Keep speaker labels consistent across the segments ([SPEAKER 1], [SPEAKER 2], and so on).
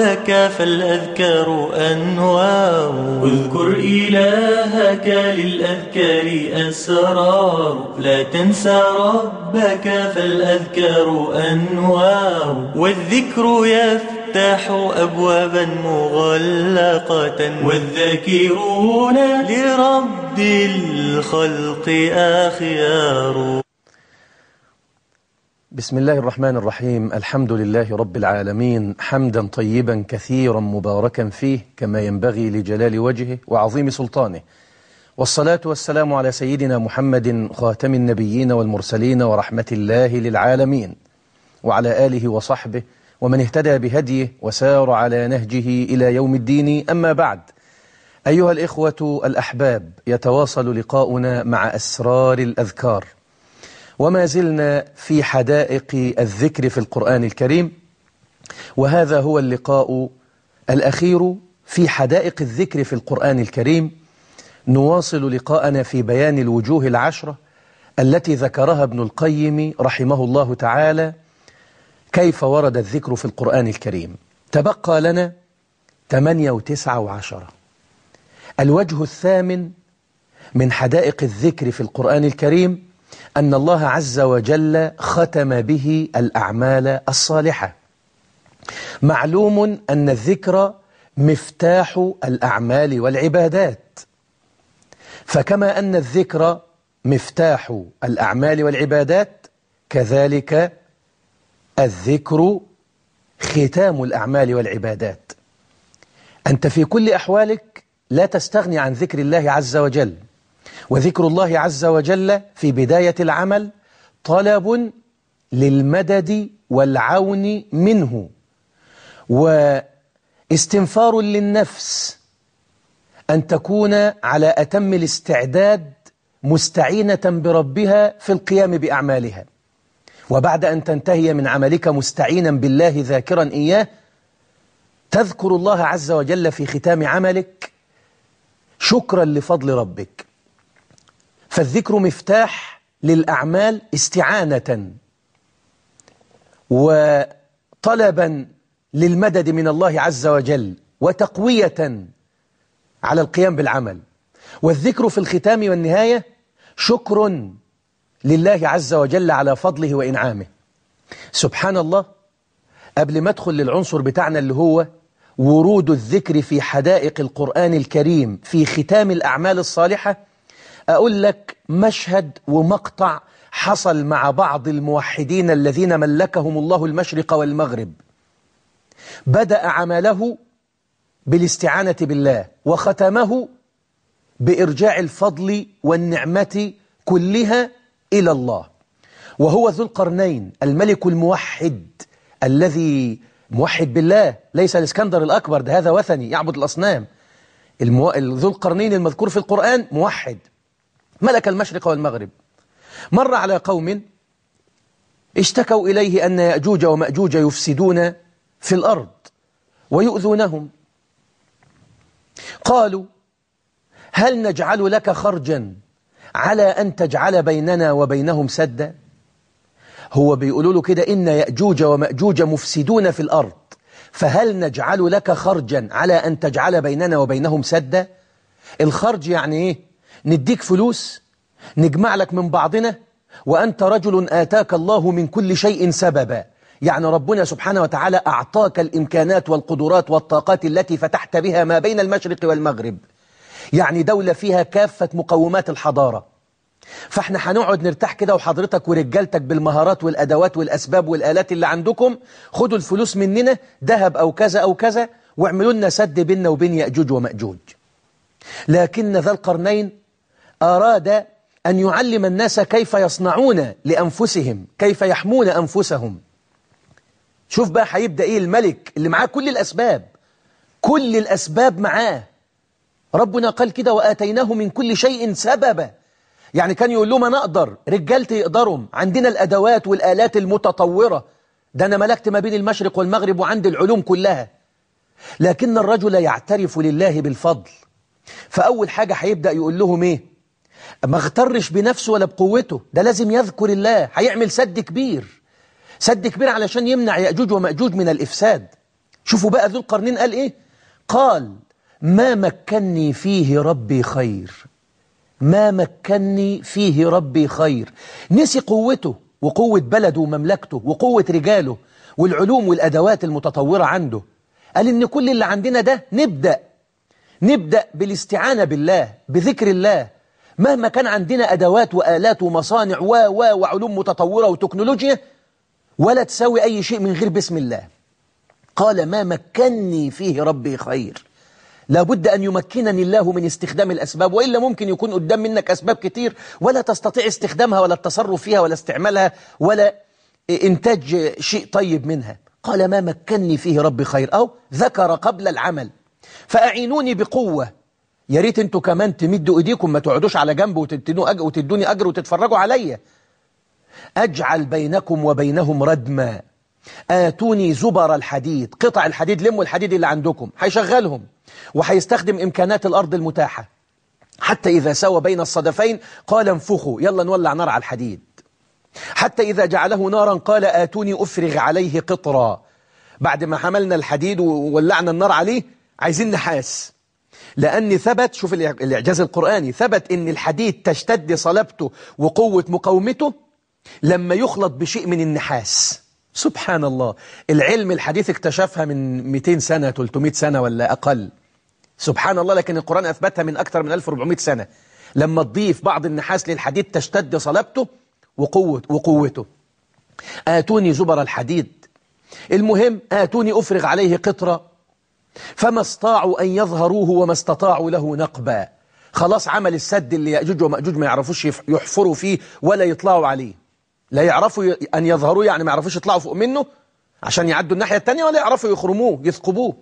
[SPEAKER 1] ربك فالأذكار أنوار. اذكر إلهك للأذكار أسرار. لا تنسى ربك فالأذكار أنوار. والذكر يفتح أبوابا مغلقة. والذاكرون لرب الخلق أخيار.
[SPEAKER 2] بسم الله الرحمن الرحيم. الحمد لله رب العالمين. حمدا طيبا كثيرا مباركا فيه كما ينبغي لجلال وجهه وعظيم سلطانه. والصلاة والسلام على سيدنا محمد خاتم النبيين والمرسلين ورحمة الله للعالمين. وعلى آله وصحبه ومن اهتدى بهديه وسار على نهجه إلى يوم الدين. أما بعد أيها الإخوة الأحباب يتواصل لقاؤنا مع أسرار الأذكار. وما زلنا في حدائق الذكر في القرآن الكريم وهذا هو اللقاء الأخير في حدائق الذكر في القرآن الكريم. نواصل لقاءنا في بيان الوجوه العشرة التي ذكرها ابن القيم رحمه الله تعالى كيف ورد الذكر في القرآن الكريم؟ تبقى لنا ثمانية وتسعة وعشرة. الوجه الثامن من حدائق الذكر في القرآن الكريم أن الله عز وجل ختم به الأعمال الصالحة. معلوم أن الذكر مفتاح الأعمال والعبادات. فكما أن الذكر مفتاح الأعمال والعبادات كذلك الذكر ختام الأعمال والعبادات. أنت في كل أحوالك لا تستغني عن ذكر الله عز وجل. وذكر الله عز وجل في بداية العمل طلب للمدد والعون منه واستنفار للنفس أن تكون على أتم الاستعداد مستعينة بربها في القيام بأعمالها. وبعد أن تنتهي من عملك مستعينا بالله ذاكرا إياه تذكر الله عز وجل في ختام عملك شكرا لفضل ربك. فالذكر مفتاح للأعمال استعانة وطلبا للمدد من الله عز وجل وتقوية على القيام بالعمل. والذكر في الختام والنهاية شكر لله عز وجل على فضله وإنعامه. سبحان الله قبل ما ادخل للعنصر بتاعنا اللي هو ورود الذكر في حدائق القرآن الكريم في ختام الأعمال الصالحة أقول لك مشهد ومقطع حصل مع بعض الموحدين الذين ملكهم الله المشرق والمغرب. بدأ عمله بالاستعانة بالله وختمه بإرجاع الفضل والنعمة كلها إلى الله. وهو ذو القرنين الملك الموحد الذي موحد بالله ليس الإسكندر الأكبر ده هذا وثني يعبد الأصنام. ذو القرنين المذكور في القرآن موحد. ملك المشرق والمغرب. مر على قوم اشتكوا إليه أن يأجوج ومأجوج يفسدون في الأرض ويؤذونهم. قالوا هل نجعل لك خرجا على أن تجعل بيننا وبينهم سدا؟ هو بيقولوا له كده إن يأجوج ومأجوج مفسدون في الأرض فهل نجعل لك خرجا على أن تجعل بيننا وبينهم سدا؟ الخرج يعني إيه؟ نديك فلوس نجمع لك من بعضنا وأنت رجل آتاك الله من كل شيء سببا. يعني ربنا سبحانه وتعالى أعطاك الإمكانات والقدرات والطاقات التي فتحت بها ما بين المشرق والمغرب. يعني دولة فيها كافة مقومات الحضارة. فاحنا هنقعد نرتاح كده وحضرتك ورجالتك بالمهارات والأدوات والأسباب والآلات اللي عندكم. خدوا الفلوس مننا ذهب أو كذا أو كذا واعملوا لنا سد بيننا وبين يأجوج ومأجوج. لكن ذا القرنين أراد أن يعلم الناس كيف يصنعون لأنفسهم كيف يحمون أنفسهم. شوف بقى هيبدأ إيه الملك اللي معاه كل الأسباب. كل الأسباب معاه. ربنا قال كده وآتيناه من كل شيء سببا. يعني كان يقول لهم أنا أقدر. رجالتي يقدرهم. عندنا الأدوات والآلات المتطورة. ده أنا ملكت ما بين المشرق والمغرب وعندي العلوم كلها. لكن الرجل يعترف لله بالفضل. فأول حاجة هيبدأ يقول لهم إيه؟ ما اغترش بنفسه ولا بقوته. ده لازم يذكر الله. هيعمل سد كبير. سد كبير علشان يمنع يأجوج ومأجوج من الإفساد. شوفوا بقى ذو القرنين قال إيه؟ قال ما مكني فيه ربي خير. ما مكني فيه ربي خير. نسي قوته وقوة بلده ومملكته وقوة رجاله والعلوم والأدوات المتطورة عنده. قال إن كل اللي عندنا ده نبدأ. نبدأ بالاستعانة بالله بذكر الله مهما كان عندنا أدوات وآلات ومصانع و و وعلوم متطورة وتكنولوجيا ولا تساوي أي شيء من غير بسم الله. قال ما مكني فيه ربي خير. لابد أن يمكنني الله من استخدام الأسباب وإلا ممكن يكون قدام منك أسباب كتير ولا تستطيع استخدامها ولا التصرف فيها ولا استعمالها ولا إنتاج شيء طيب منها. قال ما مكني فيه ربي خير. أو ذكر قبل العمل. فأعينوني بقوة. يا ريت أنتوا كمان تمدوا ايديكم ما تقعدوش على جنب وتدوني أجر وتتفرجوا عليا. أجعل بينكم وبينهم ردما. آتوني زبر الحديد قطع الحديد لموا الحديد اللي عندكم هيشغلهم وهيستخدم إمكانات الأرض المتاحة. حتى إذا سوى بين الصدفين قال انفخوا يلا نولع نار على الحديد. حتى إذا جعله نارا قال آتوني أفرغ عليه قطرا. بعد ما حملنا الحديد وولعنا النار عليه عايزين نحاس. لأن ثبت شوف الإعجاز القرآني ثبت أن الحديد تشتد صلبته وقوة مقاومته لما يخلط بشيء من النحاس. سبحان الله العلم الحديث اكتشفها من 200 سنة 300 سنة ولا أقل. سبحان الله لكن القرآن أثبتها من أكثر من 1400 سنة. لما تضيف بعض النحاس للحديد تشتد صلبته وقوة وقوته. آتوني زبر الحديد. المهم آتوني أفرغ عليه قطرة فما استطاعوا أن يظهروه وما استطاعوا له نقبا. خلاص عمل السد اللي يأجوج ومأجوج ما يعرفوش يحفروا فيه ولا يطلعوا عليه. لا يعرفوا أن يظهروا يعني ما يعرفوش يطلعوا فوق منه عشان يعدوا الناحية التانية ولا يعرفوا يخرموه يثقبوه.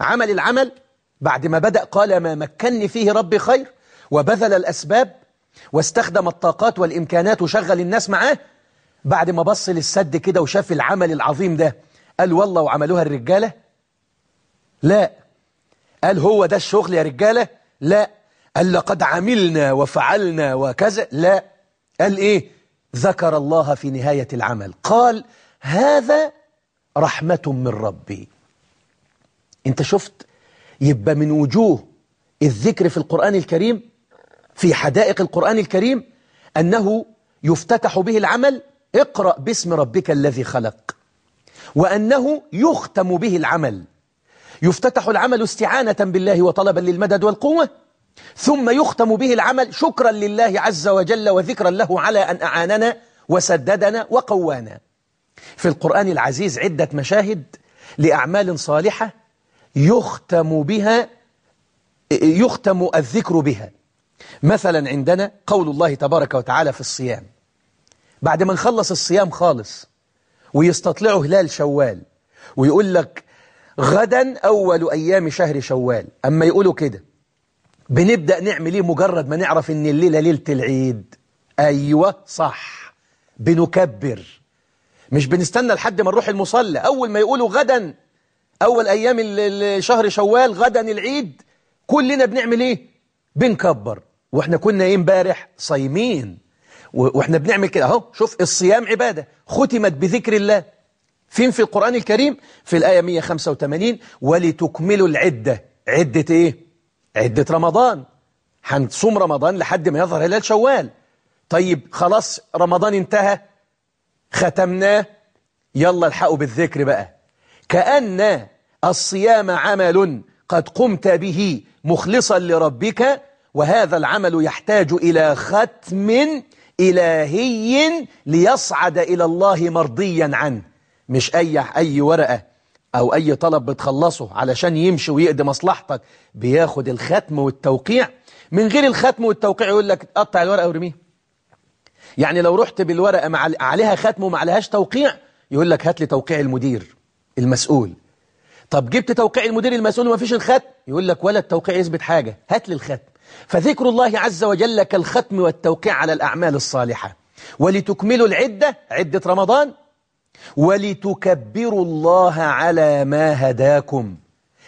[SPEAKER 2] عمل العمل بعد ما بدأ قال ما مكنني فيه ربي خير وبذل الأسباب واستخدم الطاقات والإمكانات وشغل الناس معاه. بعد ما بص للسد كده وشاف العمل العظيم ده قال والله وعملوها الرجالة لا. قال هو ده الشغل يا رجالة؟ لا. قال لقد عملنا وفعلنا وكذا؟ لا. قال إيه؟ ذكر الله في نهاية العمل. قال هذا رحمة من ربي. أنت شفت؟ يبقى من وجوه الذكر في القرآن الكريم في حدائق القرآن الكريم أنه يفتتح به العمل اقرأ باسم ربك الذي خلق. وأنه يختم به العمل. يفتتح العمل استعانة بالله وطلبا للمدد والقوة ثم يختم به العمل شكرا لله عز وجل وذكرا له على أن أعاننا وسددنا وقوانا. في القرآن العزيز عدة مشاهد لأعمال صالحة يختم بها يختم الذكر بها. مثلا عندنا قول الله تبارك وتعالى في الصيام. بعد ما نخلص الصيام خالص ويستطلعوا هلال شوال ويقول لك غدا أول أيام شهر شوال. أما يقولوا كده. بنبدأ نعمل إيه مجرد ما نعرف إن الليلة ليلة العيد. أيوة صح. بنكبر. مش بنستنى لحد ما نروح المصلى. أول ما يقولوا غدا أول أيام شهر شوال غدا العيد كلنا بنعمل إيه؟ بنكبر. وإحنا كنا إيه امبارح؟ صايمين. وإحنا بنعمل كده. أهو شوف الصيام عبادة. ختمت بذكر الله. فين في القرآن الكريم؟ في الآية 185 ولتكملوا العدة. عدة إيه؟ عدة رمضان. هنصوم رمضان لحد ما يظهر هلال شوال. طيب خلاص رمضان انتهى. ختمناه. يلا الحقوا بالذكر بقى. كأن الصيام عمل قد قمت به مخلصا لربك وهذا العمل يحتاج إلى ختم إلهي ليصعد إلى الله مرضيا عنه. مش أي, أي ورقة أو أي طلب بتخلصه علشان يمشي ويقضي مصلحتك بياخد الختم والتوقيع. من غير الختم والتوقيع يقول لك قطع الورقة ورميها يعني لو رحت بالورقة مع عليها ختم وما عليهاش توقيع يقول لك هات لي توقيع المدير المسؤول. طب جبت توقيع المدير المسؤول وما فيش الختم؟ يقول لك ولا التوقيع يثبت حاجة هات لي الختم. فذكر الله عز وجل كالختم والتوقيع على الأعمال الصالحة. ولتكملوا العدة عدة رمضان ولتكبروا الله على ما هداكم.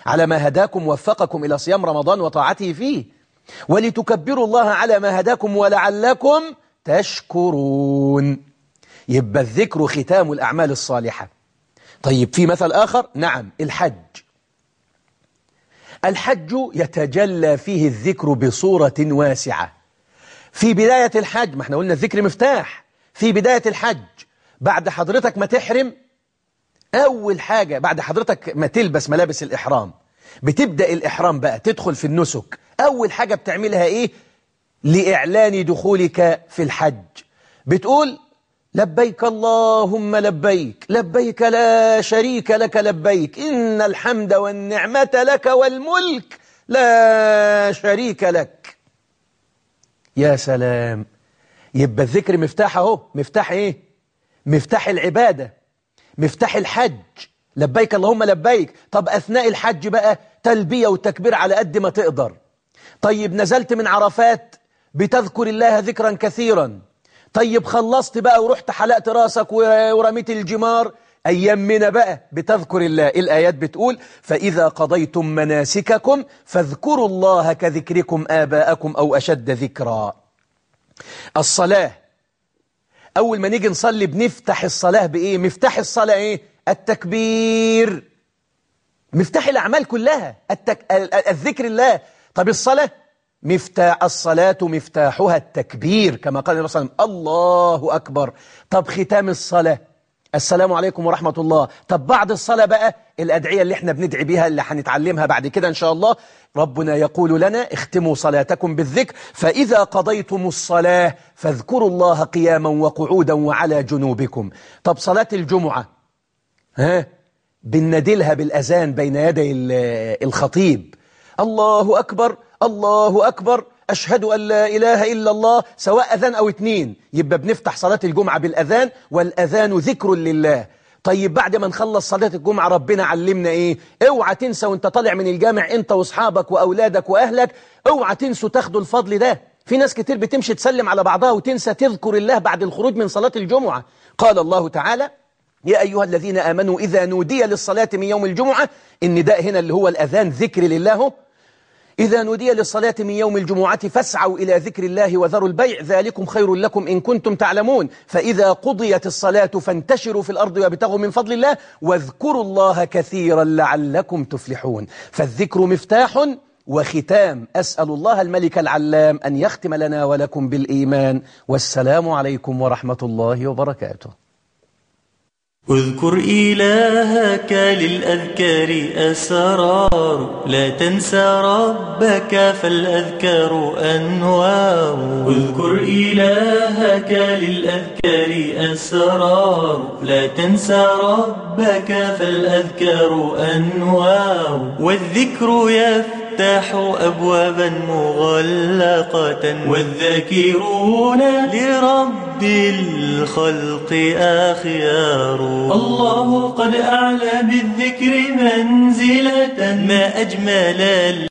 [SPEAKER 2] على ما هداكم وفقكم إلى صيام رمضان وطاعته فيه. ولتكبروا الله على ما هداكم ولعلكم تشكرون. يبقى الذكر ختام الأعمال الصالحة. طيب في مثل آخر؟ نعم الحج. الحج يتجلى فيه الذكر بصورة واسعة. في بداية الحج ما إحنا قلنا الذكر مفتاح. في بداية الحج بعد حضرتك ما تحرم أول حاجة بعد حضرتك ما تلبس ملابس الإحرام. بتبدأ الإحرام بقى تدخل في النسك. أول حاجة بتعملها إيه؟ لإعلان دخولك في الحج. بتقول لبيك اللهم لبيك لبيك لا شريك لك لبيك. إن الحمد والنعمة لك والملك لا شريك لك. يا سلام. يبقى الذكر مفتاح أهو. مفتاح إيه؟ مفتاح العبادة مفتاح الحج. لبيك اللهم لبيك. طب أثناء الحج بقى تلبية وتكبير على قد ما تقدر. طيب نزلت من عرفات بتذكر الله ذكرا كثيرا. طيب خلصت بقى ورحت حلقت راسك ورميت الجمار. أيام منا بقى بتذكر الله. الآيات بتقول؟ فإذا قضيتم مناسككم فاذكروا الله كذكركم آباءكم أو أشد ذكرا. الصلاة أول ما نيجي نصلي بنفتح الصلاة بإيه؟ مفتاح الصلاة إيه؟ التكبير. مفتاح الأعمال كلها. التك... الذكر الله. طب الصلاة؟ مفتاح الصلاة مفتاحها التكبير كما قال الرسول صلى الله عليه وسلم. الله أكبر. طب ختام الصلاة؟ السلام عليكم ورحمة الله. طب بعد الصلاة بقى الأدعية اللي إحنا بندعي بيها اللي هنتعلمها بعد كده إن شاء الله. ربنا يقول لنا اختموا صلاتكم بالذكر فإذا قضيتم الصلاة فاذكروا الله قياما وقعودا وعلى جنوبكم. طب صلاة الجمعة ها؟ بندلها بالأذان بين يدي الخطيب. الله أكبر الله أكبر. أشهد أن لا إله إلا الله سواء أذان أو اتنين. يبقى بنفتح صلاة الجمعة بالأذان والأذان ذكر لله. طيب بعد ما نخلص صلاة الجمعة ربنا علمنا إيه؟ اوعى تنسى وانت طالع من الجامع انت واصحابك وأولادك وأهلك اوعى تنسوا تاخدوا الفضل ده. في ناس كتير بتمشي تسلم على بعضها وتنسى تذكر الله بعد الخروج من صلاة الجمعة. قال الله تعالى يا أيها الذين آمنوا إذا نودي للصلاة من يوم الجمعة النداء هنا اللي هو الأذان ذكر لله. إذا نودي للصلاة من يوم الجمعة فاسعوا إلى ذكر الله وذروا البيع ذلكم خير لكم إن كنتم تعلمون. فإذا قضيت الصلاة فانتشروا في الأرض وابتغوا من فضل الله واذكروا الله كثيرا لعلكم تفلحون. فالذكر مفتاح وختام. أسأل الله الملك العلام أن يختم لنا ولكم بالإيمان. والسلام عليكم ورحمة الله وبركاته.
[SPEAKER 1] اذكر إلهك للأذكار أسرار لا تنسى ربك فالأذكار أنوار. اذكر إلهك للأذكار أسرار لا تنسى ربك فالأذكار أنوار. والذكر يفتح أبوابا مغلقة. والذاكرون لرب الخلق أخيار. الله قد أعلى بالذكر منزلة. ما أجمل